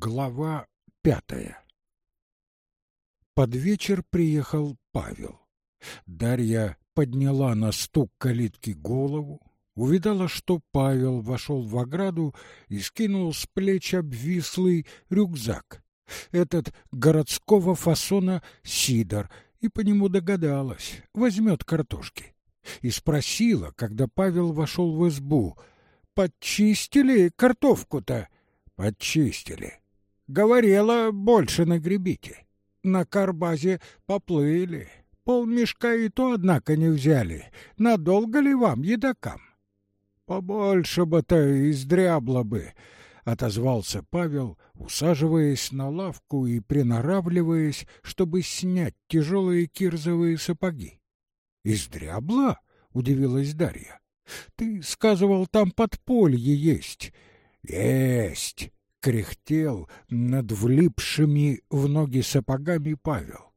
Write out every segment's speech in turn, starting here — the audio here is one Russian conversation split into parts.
Глава пятая Под вечер приехал Павел. Дарья подняла на стук калитки голову, увидала, что Павел вошел в ограду и скинул с плеч обвислый рюкзак. Этот городского фасона сидор, и по нему догадалась, возьмет картошки. И спросила, когда Павел вошел в избу, «Подчистили картошку-то?» «Подчистили». Говорила, больше нагребите. На карбазе поплыли. Полмешка и то, однако, не взяли. Надолго ли вам, едокам? Побольше бы-то издрябло бы, — отозвался Павел, усаживаясь на лавку и приноравливаясь, чтобы снять тяжелые кирзовые сапоги. — Издрябло? — удивилась Дарья. — Ты сказывал, там подполье есть. — Есть кряхтел над влипшими в ноги сапогами Павел.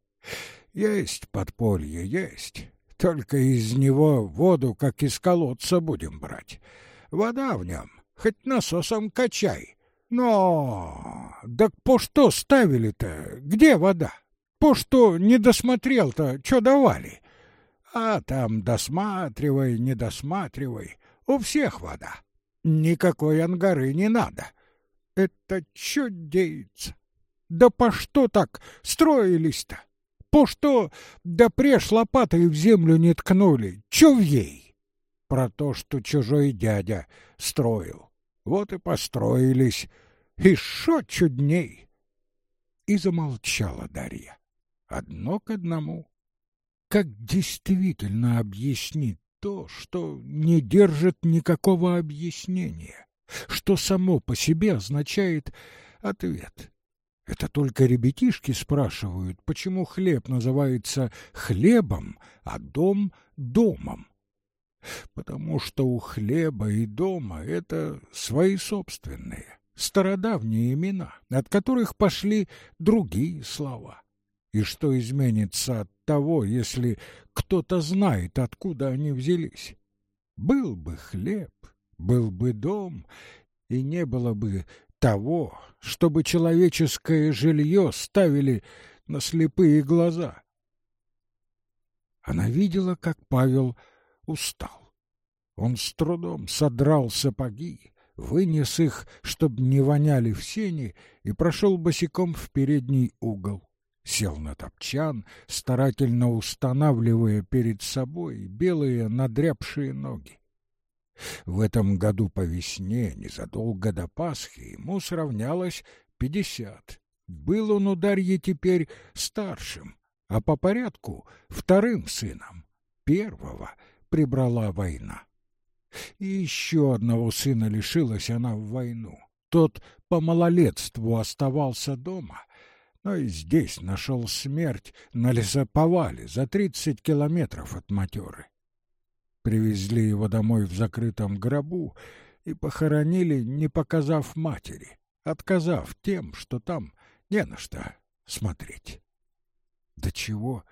Есть подполье, есть. Только из него воду, как из колодца, будем брать. Вода в нем, хоть насосом качай. Но, так по что ставили-то? Где вода? По что не досмотрел-то, что давали? А там досматривай, не досматривай. У всех вода. Никакой ангары не надо. — это чё деется? Да по что так строились-то? По что да преж лопатой в землю не ткнули? Чё в ей? Про то, что чужой дядя строил. Вот и построились. И шо чудней? И замолчала Дарья. Одно к одному. Как действительно объяснить то, что не держит никакого объяснения? Что само по себе означает ответ. Это только ребятишки спрашивают, почему хлеб называется хлебом, а дом — домом. Потому что у хлеба и дома это свои собственные, стародавние имена, от которых пошли другие слова. И что изменится от того, если кто-то знает, откуда они взялись? Был бы хлеб, был бы дом, и не было бы того, чтобы человеческое жилье ставили на слепые глаза. Она видела, как Павел устал. Он с трудом содрал сапоги, вынес их, чтобы не воняли в сени, и прошел босиком в передний угол. Сел на топчан, старательно устанавливая перед собой белые надрябшие ноги. В этом году по весне, незадолго до Пасхи, ему сравнялось пятьдесят. Был он у Дарьи теперь старшим, а по порядку вторым сыном. Первого прибрала война. И еще одного сына лишилась она в войну. Тот по малолетству оставался дома, но и здесь нашел смерть на лесоповале за тридцать километров от матеры. Привезли его домой в закрытом гробу и похоронили, не показав матери, отказав тем, что там не на что смотреть. До чего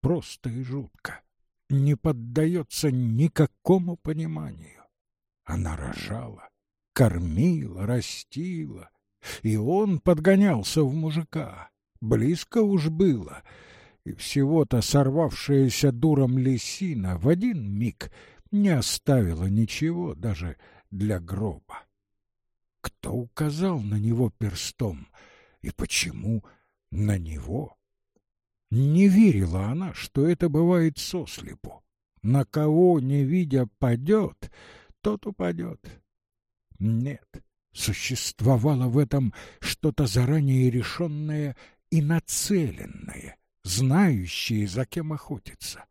просто и жутко, не поддается никакому пониманию. Она рожала, кормила, растила, и он подгонялся в мужика. Близко уж было — и всего-то сорвавшаяся дуром лисина в один миг не оставила ничего даже для гроба. Кто указал на него перстом и почему на него? Не верила она, что это бывает сослепу. На кого, не видя, падет, тот упадет. Нет, существовало в этом что-то заранее решенное и нацеленное — знающие, за кем охотиться.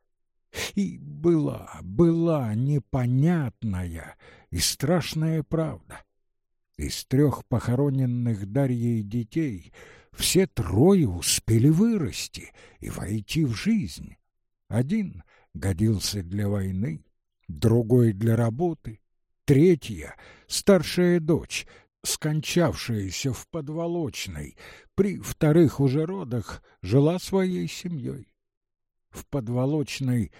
И была, была непонятная и страшная правда. Из трех похороненных Дарьей детей все трое успели вырасти и войти в жизнь. Один годился для войны, другой для работы, третья, старшая дочь, скончавшаяся в подволочной, при вторых уже родах жила своей семьей. В подволочной,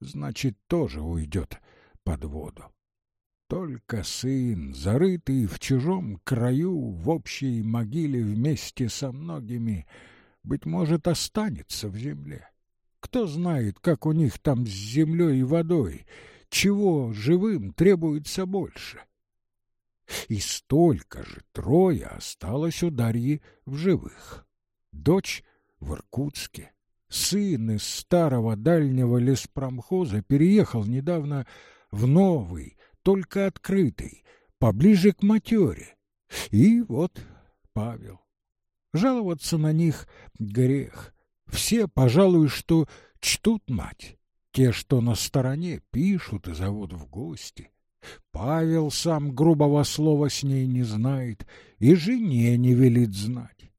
значит, тоже уйдет под воду. Только сын, зарытый в чужом краю, в общей могиле вместе со многими, быть может, останется в земле. Кто знает, как у них там с землей и водой, чего живым требуется больше. И столько же трое осталось у Дарьи в живых. Дочь в Иркутске, сын из старого дальнего леспромхоза переехал недавно в новый, только открытый, поближе к матере. И вот Павел. Жаловаться на них — грех. Все, пожалуй, что чтут мать. Те, что на стороне, пишут и зовут в гости. Павел сам грубого слова с ней не знает и жене не велит знать.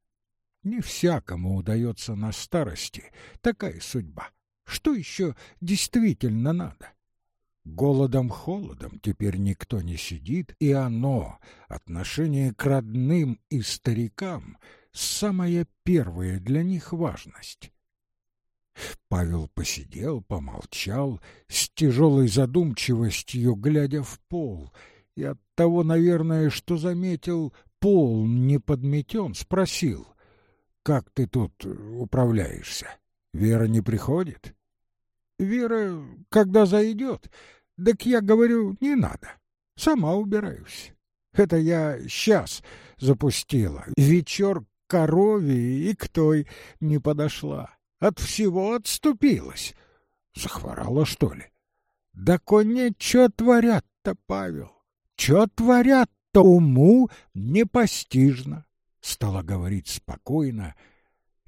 Не всякому удается на старости такая судьба. Что еще действительно надо? Голодом-холодом теперь никто не сидит, и оно, отношение к родным и старикам, самая первая для них важность. Павел посидел, помолчал, с тяжелой задумчивостью глядя в пол, и от того, наверное, что заметил, пол не подметен, спросил, «Как ты тут управляешься? Вера не приходит?» Вера, когда зайдет, так я говорю, не надо. Сама убираюсь. Это я сейчас запустила. Вечер корове и к той не подошла. От всего отступилась. Захворала, что ли? Да коне, чё творят-то, Павел? Чё творят-то уму непостижно? Стала говорить спокойно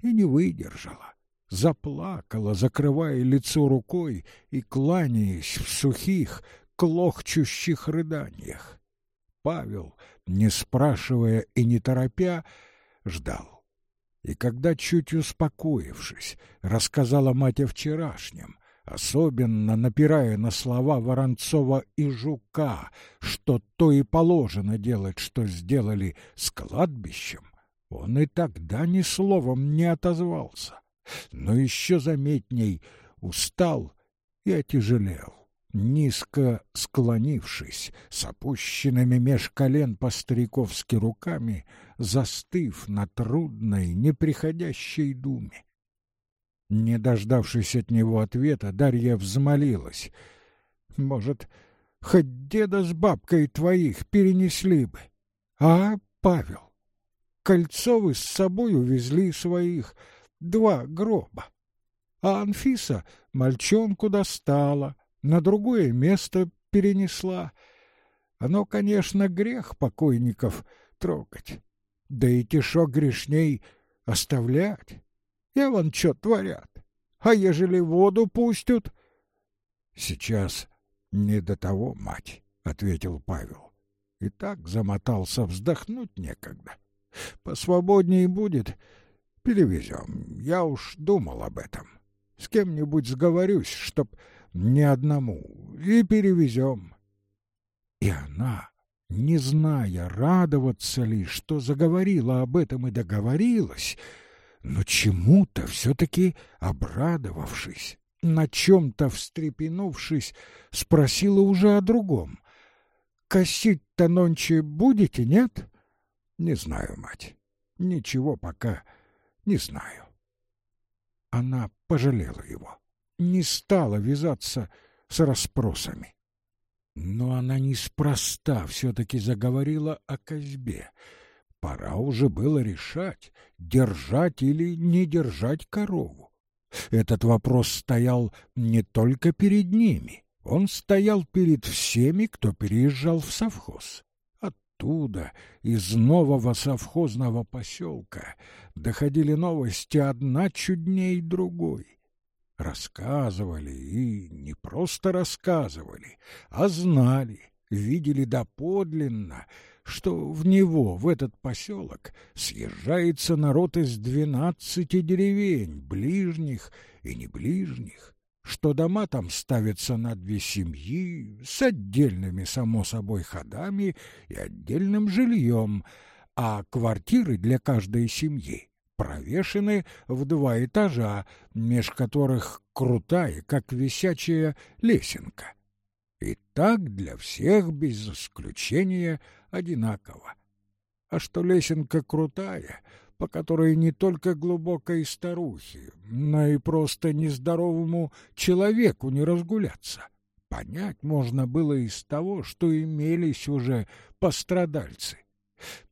и не выдержала заплакала, закрывая лицо рукой и кланяясь в сухих, клохчущих рыданиях. Павел, не спрашивая и не торопя, ждал. И когда, чуть успокоившись, рассказала мать о вчерашнем, особенно напирая на слова Воронцова и Жука, что то и положено делать, что сделали с кладбищем, он и тогда ни словом не отозвался но еще заметней устал и отяжелел. Низко склонившись, с опущенными меж колен по-стариковски руками, застыв на трудной, неприходящей думе. Не дождавшись от него ответа, Дарья взмолилась. «Может, хоть деда с бабкой твоих перенесли бы? А, Павел, Кольцовы с собой увезли своих, два гроба. А Анфиса мальчонку достала, на другое место перенесла. Оно, конечно, грех покойников трогать, да и тишок грешней оставлять. Я вон что творят. А ежели воду пустят? Сейчас не до того, мать, — ответил Павел. И так замотался, вздохнуть некогда. Посвободнее будет, Перевезем. Я уж думал об этом. С кем-нибудь сговорюсь, чтоб не одному, и перевезем. И она, не зная, радоваться ли, что заговорила об этом и договорилась, но чему-то все-таки обрадовавшись, на чем-то встрепенувшись, спросила уже о другом. «Косить-то нонче будете, нет?» «Не знаю, мать. Ничего пока не знаю. Она пожалела его, не стала вязаться с расспросами. Но она неспроста все-таки заговорила о козьбе. Пора уже было решать, держать или не держать корову. Этот вопрос стоял не только перед ними, он стоял перед всеми, кто переезжал в совхоз оттуда, из нового совхозного поселка, доходили новости одна чудней другой. Рассказывали и не просто рассказывали, а знали, видели доподлинно, что в него, в этот поселок, съезжается народ из двенадцати деревень, ближних и неближних, что дома там ставятся на две семьи с отдельными, само собой, ходами и отдельным жильем, а квартиры для каждой семьи провешены в два этажа, меж которых крутая, как висячая лесенка. И так для всех без исключения одинаково. А что лесенка крутая, по которой не только глубокой старухе, но и просто нездоровому человеку не разгуляться. Понять можно было из того, что имелись уже пострадальцы.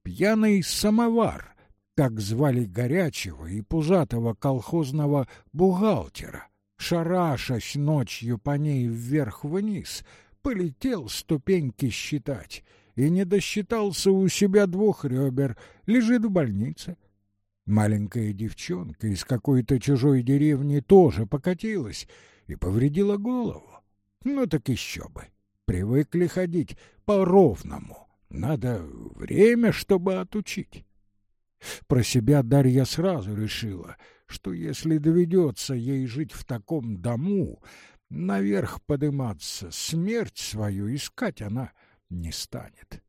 Пьяный самовар, так звали горячего и пузатого колхозного бухгалтера, шарашась ночью по ней вверх-вниз, полетел ступеньки считать и не досчитался у себя двух ребер, лежит в больнице. Маленькая девчонка из какой-то чужой деревни тоже покатилась и повредила голову. Ну так еще бы. Привыкли ходить по-ровному. Надо время, чтобы отучить. Про себя Дарья сразу решила, что если доведется ей жить в таком дому, наверх подыматься, смерть свою искать она не станет.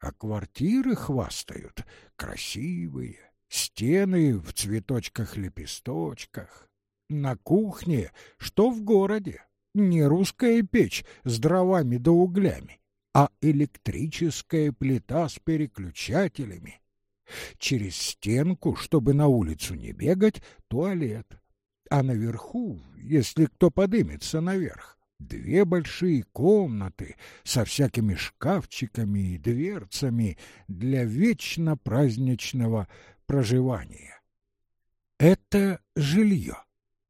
А квартиры хвастают красивые, стены в цветочках-лепесточках. На кухне, что в городе, не русская печь с дровами да углями, а электрическая плита с переключателями. Через стенку, чтобы на улицу не бегать, туалет. А наверху, если кто подымется наверх, две большие комнаты со всякими шкафчиками и дверцами для вечно праздничного проживания. Это жилье.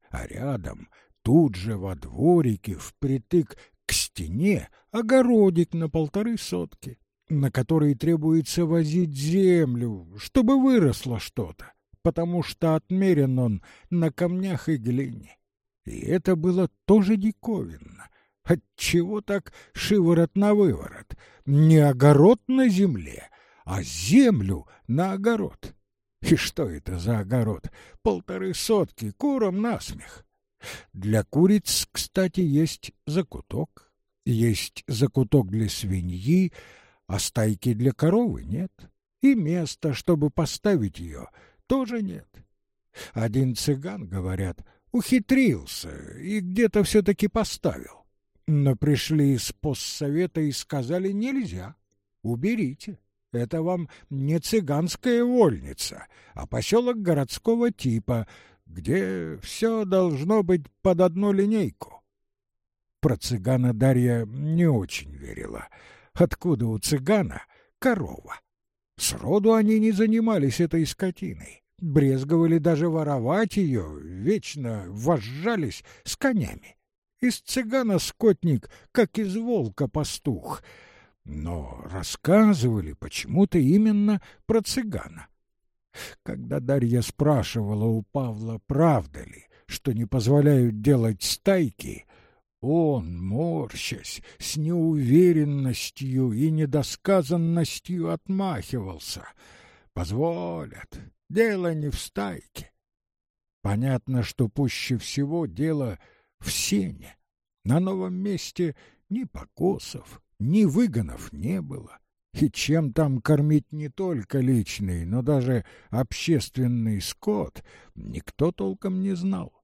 А рядом, тут же во дворике, впритык к стене, огородик на полторы сотки, на который требуется возить землю, чтобы выросло что-то, потому что отмерен он на камнях и глине. И это было тоже диковинно. Отчего так шиворот на выворот? Не огород на земле, а землю на огород. И что это за огород? Полторы сотки, курам насмех. Для куриц, кстати, есть закуток, есть закуток для свиньи, а стайки для коровы нет. И места, чтобы поставить ее, тоже нет. Один цыган, говорят, ухитрился и где-то все-таки поставил. Но пришли из постсовета и сказали нельзя, уберите. Это вам не цыганская вольница, а поселок городского типа, где все должно быть под одну линейку. Про цыгана Дарья не очень верила — Откуда у цыгана корова? Сроду они не занимались этой скотиной, брезговали даже воровать ее, вечно вожжались с конями. Из цыгана скотник, как из волка пастух. Но рассказывали почему-то именно про цыгана. Когда Дарья спрашивала у Павла, правда ли, что не позволяют делать стайки, он, морщась, с неуверенностью и недосказанностью отмахивался. Позволят, дело не в стайке. Понятно, что пуще всего дело в сене. На новом месте ни покосов, ни выгонов не было. И чем там кормить не только личный, но даже общественный скот, никто толком не знал.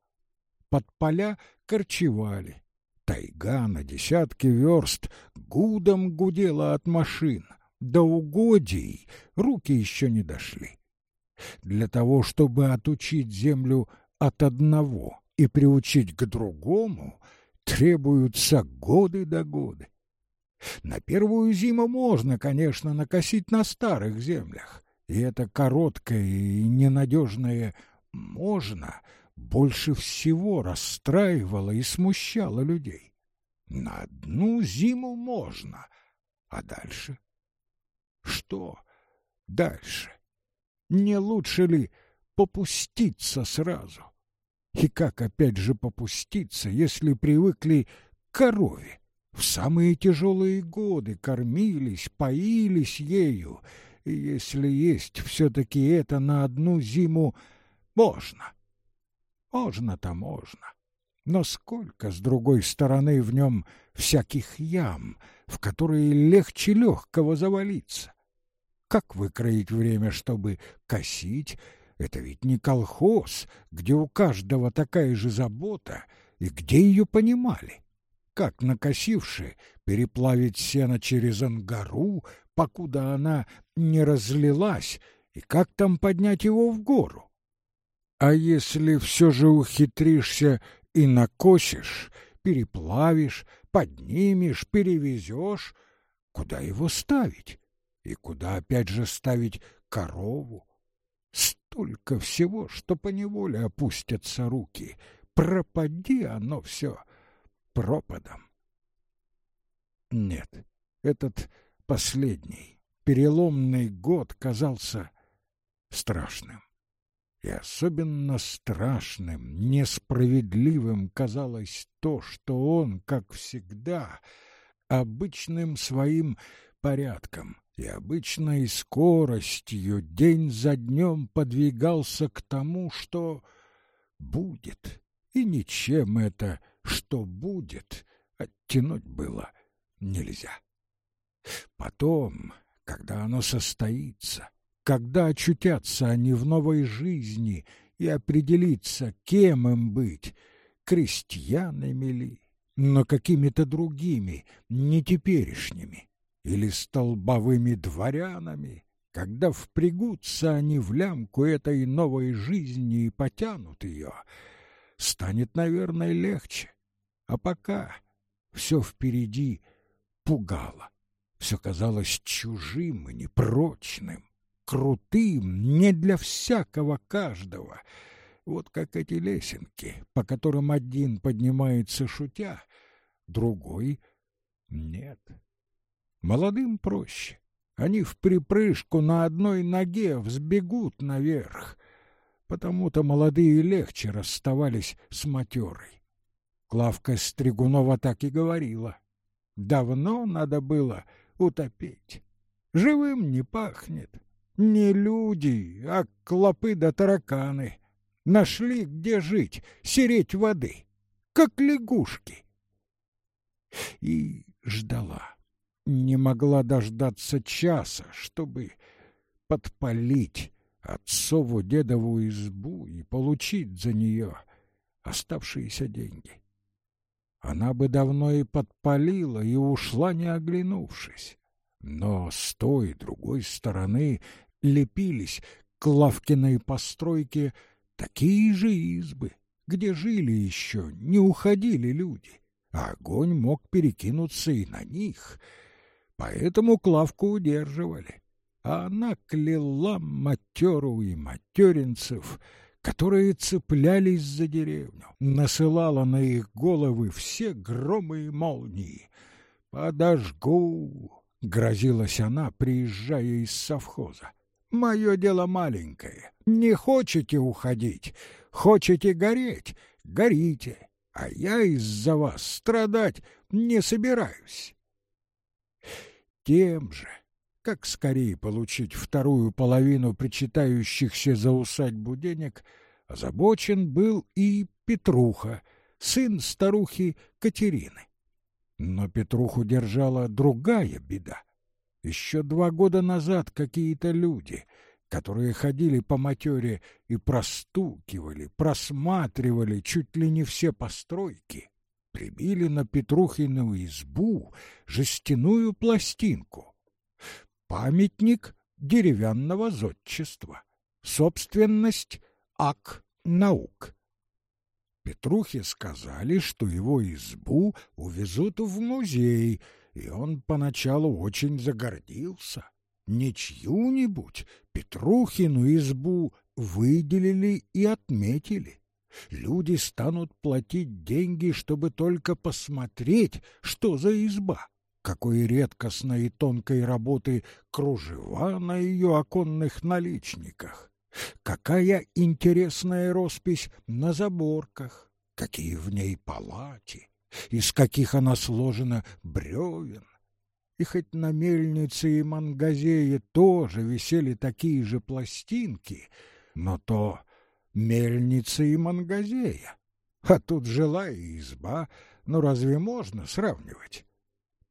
Под поля корчевали, Тайга на десятки верст гудом гудела от машин. До угодий руки еще не дошли. Для того, чтобы отучить землю от одного и приучить к другому, требуются годы до годы. На первую зиму можно, конечно, накосить на старых землях, и это короткое и ненадежное «можно» больше всего расстраивало и смущало людей. На одну зиму можно, а дальше? Что дальше? Не лучше ли попуститься сразу? И как опять же попуститься, если привыкли к корове? В самые тяжелые годы кормились, поились ею, и если есть все-таки это на одну зиму, можно. Можно-то можно. Но сколько, с другой стороны, в нем всяких ям, в которые легче легкого завалиться. Как выкроить время, чтобы косить? Это ведь не колхоз, где у каждого такая же забота, и где ее понимали. как накосивши, переплавить сено через ангару, покуда она не разлилась, и как там поднять его в гору? А если все же ухитришься и накосишь, переплавишь, поднимешь, перевезешь, куда его ставить? И куда опять же ставить корову? Столько всего, что поневоле опустятся руки. Пропади оно все пропадом. Нет, этот последний, переломный год казался страшным. И особенно страшным, несправедливым казалось то, что он, как всегда, обычным своим порядком и обычной скоростью день за днем подвигался к тому, что будет, и ничем это, что будет, оттянуть было нельзя. Потом, когда оно состоится, когда очутятся они в новой жизни и определиться, кем им быть, крестьянами ли, но какими-то другими, не теперешними, или столбовыми дворянами, когда впрягутся они в лямку этой новой жизни и потянут ее, станет, наверное, легче. А пока все впереди пугало, все казалось чужим и непрочным, крутым, не для всякого каждого. Вот как эти лесенки, по которым один поднимается шутя, другой — нет. Молодым проще. Они в припрыжку на одной ноге взбегут наверх. Потому-то молодые легче расставались с матерой. Клавка Стригунова так и говорила. Давно надо было утопить. Живым не пахнет. Не люди, а клопы да тараканы. Нашли, где жить, сереть воды, как лягушки. И ждала не могла дождаться часа, чтобы подпалить отцову дедову избу и получить за нее оставшиеся деньги. Она бы давно и подпалила, и ушла, не оглянувшись. Но с той другой стороны лепились к Лавкиной постройке такие же избы, где жили еще, не уходили люди, а огонь мог перекинуться и на них — Поэтому Клавку удерживали. А она кляла матеру и материнцев, которые цеплялись за деревню, насылала на их головы все громы и молнии. «Подожгу!» — грозилась она, приезжая из совхоза. «Мое дело маленькое. Не хочете уходить, хочете гореть — горите, а я из-за вас страдать не собираюсь» тем же, как скорее получить вторую половину причитающихся за усадьбу денег, озабочен был и Петруха, сын старухи Катерины. Но Петруху держала другая беда. Еще два года назад какие-то люди, которые ходили по матере и простукивали, просматривали чуть ли не все постройки, прибили на Петрухину избу жестяную пластинку. Памятник деревянного зодчества. Собственность ак наук. Петрухе сказали, что его избу увезут в музей, и он поначалу очень загордился. Не чью-нибудь Петрухину избу выделили и отметили. Люди станут платить деньги, чтобы только посмотреть, что за изба, какой редкостной и тонкой работы кружева на ее оконных наличниках, какая интересная роспись на заборках, какие в ней палати, из каких она сложена бревен. И хоть на мельнице и мангазее тоже висели такие же пластинки, но то мельница и мангазея. А тут жилая изба, ну разве можно сравнивать?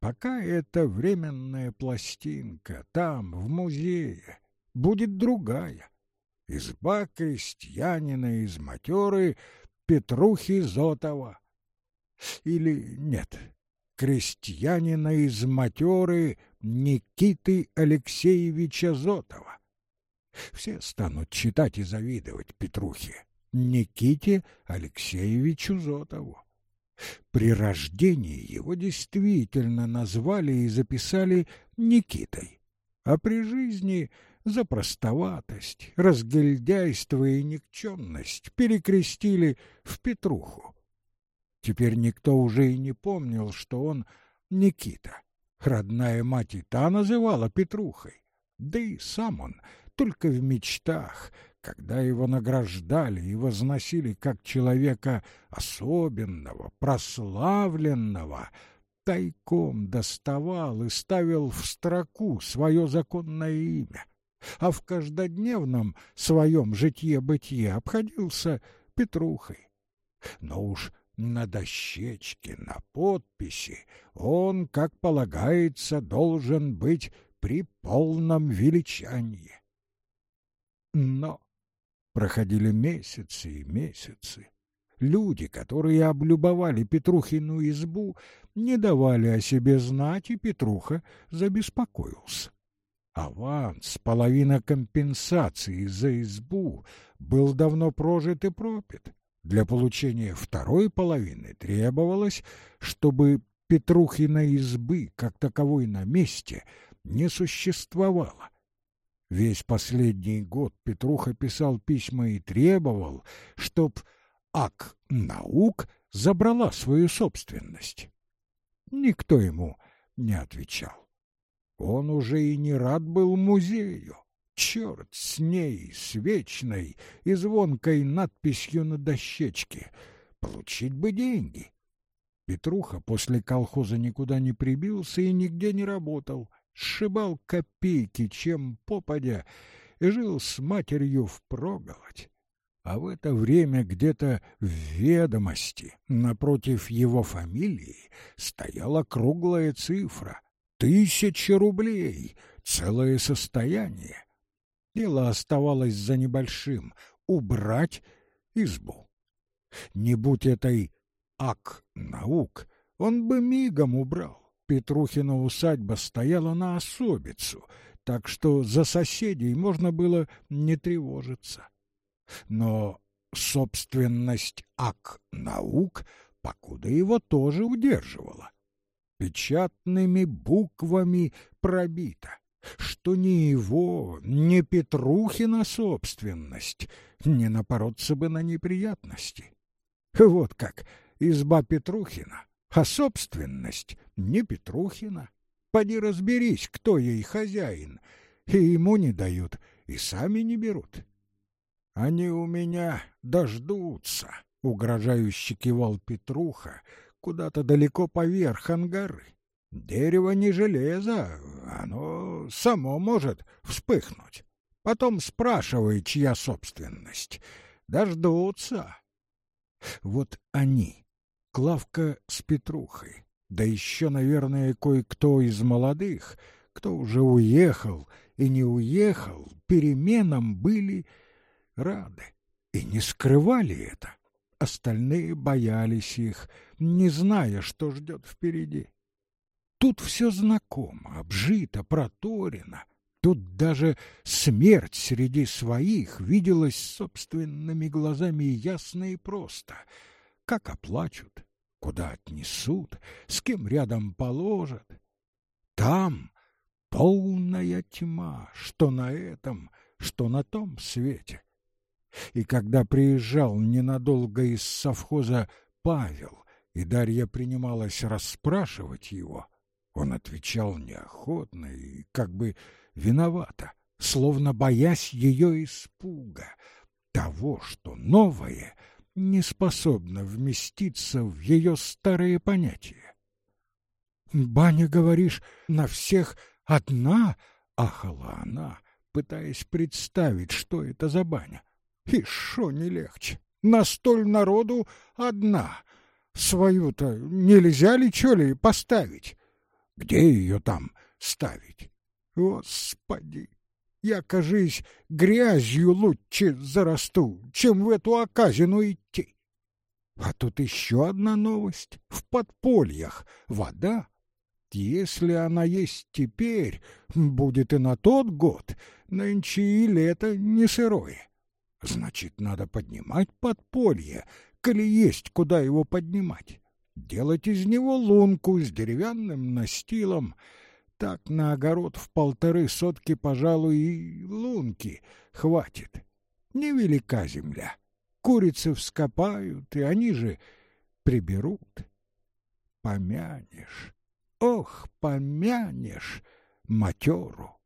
Пока это временная пластинка, там, в музее, будет другая. Изба крестьянина из матеры Петрухи Зотова. Или нет, крестьянина из матеры Никиты Алексеевича Зотова. Все станут читать и завидовать Петрухе, Никите Алексеевичу Зотову. При рождении его действительно назвали и записали Никитой, а при жизни за простоватость, разгильдяйство и никчемность перекрестили в Петруху. Теперь никто уже и не помнил, что он Никита. Родная мать и та называла Петрухой. Да и сам он только в мечтах, когда его награждали и возносили как человека особенного, прославленного, тайком доставал и ставил в строку свое законное имя, а в каждодневном своем житье-бытие обходился Петрухой. Но уж на дощечке, на подписи он, как полагается, должен быть при полном величании. Но проходили месяцы и месяцы. Люди, которые облюбовали Петрухину избу, не давали о себе знать, и Петруха забеспокоился. Аванс, половина компенсации за избу был давно прожит и пропит. Для получения второй половины требовалось, чтобы Петрухина избы, как таковой на месте, не существовало. Весь последний год Петруха писал письма и требовал, чтоб ак наук забрала свою собственность. Никто ему не отвечал. Он уже и не рад был музею. Черт с ней, с вечной и звонкой надписью на дощечке. Получить бы деньги. Петруха после колхоза никуда не прибился и нигде не работал. Сшибал копейки, чем попадя, и жил с матерью впроголодь. А в это время где-то в ведомости напротив его фамилии стояла круглая цифра — тысяча рублей, целое состояние. Дело оставалось за небольшим — убрать избу. Не будь этой ак наук, он бы мигом убрал. Петрухина усадьба стояла на особицу, так что за соседей можно было не тревожиться. Но собственность ак наук покуда его тоже удерживала. Печатными буквами пробито что ни его, ни Петрухина собственность не напороться бы на неприятности. Вот как изба Петрухина, а собственность не Петрухина. Поди разберись, кто ей хозяин, и ему не дают, и сами не берут. Они у меня дождутся, — угрожающе кивал Петруха, куда-то далеко поверх ангары. Дерево не железо, оно само может вспыхнуть. Потом спрашивай, чья собственность. Дождутся. Вот они, Клавка с Петрухой, да еще, наверное, кое-кто из молодых, кто уже уехал и не уехал, переменам были рады и не скрывали это. Остальные боялись их, не зная, что ждет впереди. Тут все знакомо, обжито, проторено. Тут даже смерть среди своих виделась собственными глазами ясно и просто. Как оплачут, куда отнесут, с кем рядом положат. Там полная тьма, что на этом, что на том свете. И когда приезжал ненадолго из совхоза Павел, и Дарья принималась расспрашивать его, он отвечал неохотно и как бы виновато, словно боясь ее испуга, того, что новое не способно вместиться в ее старые понятия. «Баня, говоришь, на всех одна?» — ахала она, пытаясь представить, что это за баня. «И шо не легче? На столь народу одна. Свою-то нельзя ли, чё ли, поставить?» Где ее там ставить? Господи! Я, кажись, грязью лучше зарасту, чем в эту оказину идти. А тут еще одна новость. В подпольях вода. Если она есть теперь, будет и на тот год. Нынче и лето не сырое. Значит, надо поднимать подполье, коли есть куда его поднимать. Делать из него лунку с деревянным настилом. Так на огород в полторы сотки, пожалуй, и лунки хватит. Невелика земля. Курицы вскопают, и они же приберут. Помянешь, ох, помянешь матеру.